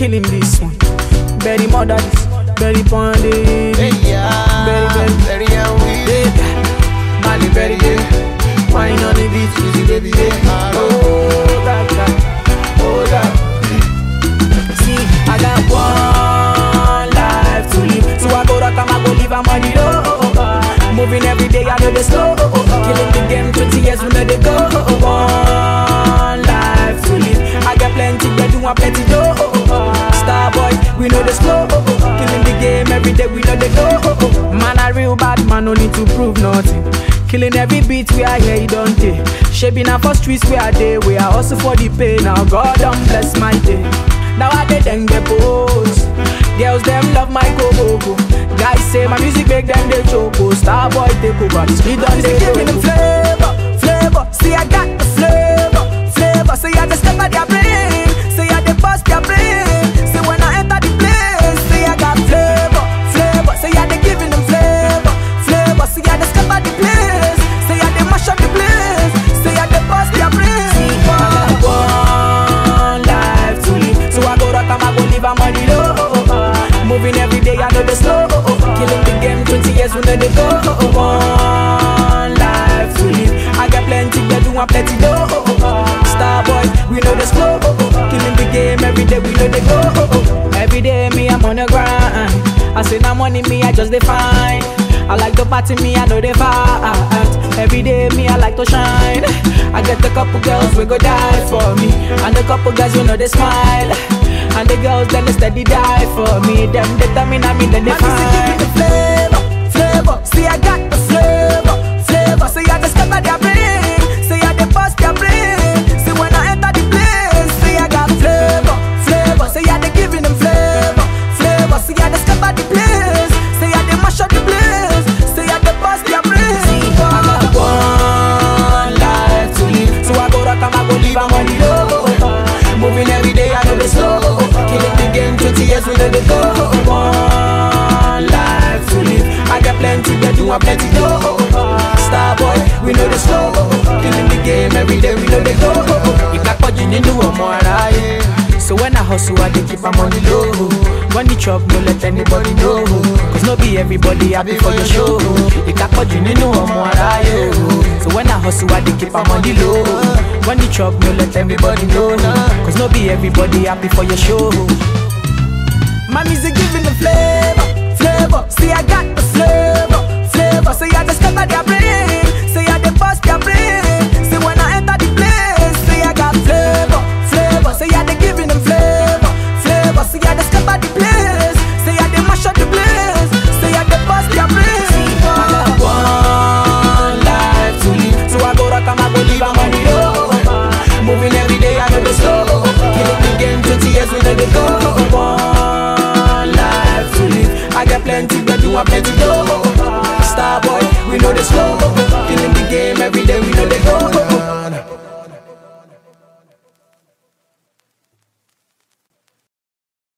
killing this one. Very mother this, very pondy. Very, very. very young we. Mali very good. Wine on the beach, easy baby. Yeah. Ah, oh, oh, that, that. Oh, that. See, I got one life to live. So I go rock, I'm go live, I'm on the road. Moving every day, I know the slow. Killing the game, 20 years, we know they go. The slow. Killing the game every day, we know they go. Man, a real bad man, no need to prove nothing. Killing every beat we are here, you don't take. Shaping up for streets we are there, we are also for the pay. Now God don't bless my day. Now I did then get pose. Girls them love my go Guys say my music make them they choke. oh. Star boy take over the speed on they give me the flavor, flavor. See I got the flavor, flavor. Say I just step at their Moving every day, I know the slow. Killing the game, 20 years, we know they go. One life to live, I got plenty, but do want plenty dough. Star boy, we know the slow. Killing the game every day, we know they go. Every day, me, I'm on the grind. I say, now money, me, I just define. I like to party, me, I know they fight. Every day, me, I like to shine. I get a couple girls, we go die for me. And a couple guys, you know, they smile. And the girls, they steady die for me. Them, they tell me, I mean, then they find. the flavor, flavor. See, I got the flavor, flavor. Say, I at their brain. Say, I they bust their brain. Say, when I enter the place, say, I got flavor, flavor. Say, I they giving them flavor, flavor. Say, I at the place. Say, I they mash up the place. Say, I they bust their brain. See, I got one life to live. So I go rock, I'm go live, I'm on the know they go. One life to live. I got plenty, they do want plenty dough. Star boy, we know they slow. Killing the game every day, we know they go. Ìkápọ̀jù nínú ọmọ aráyé. So when I hustle, I dey keep my money low. Money chop, no let anybody know. Cause no be everybody happy for your show. Ìkápọ̀jù nínú ọmọ aráyé. So when I hustle, I dey keep my money low. Money chop, no let everybody know. Cause no be everybody happy for your show. My music giving the flavor, flavor. See, I got the flavor, flavor. Say, I just cover their brain. Say, I they bust their brain. Say, when I enter the place, say, I got flavor, flavor. Say, I they giving them flavor, flavor. Say, I just cover the place. Say, I they mash up the place. Say, I they bust their brain. I got one life to live. So, I go rock, and I'm go live, I'm on the road. Moving Plenty dough. Star boy, we know the slow.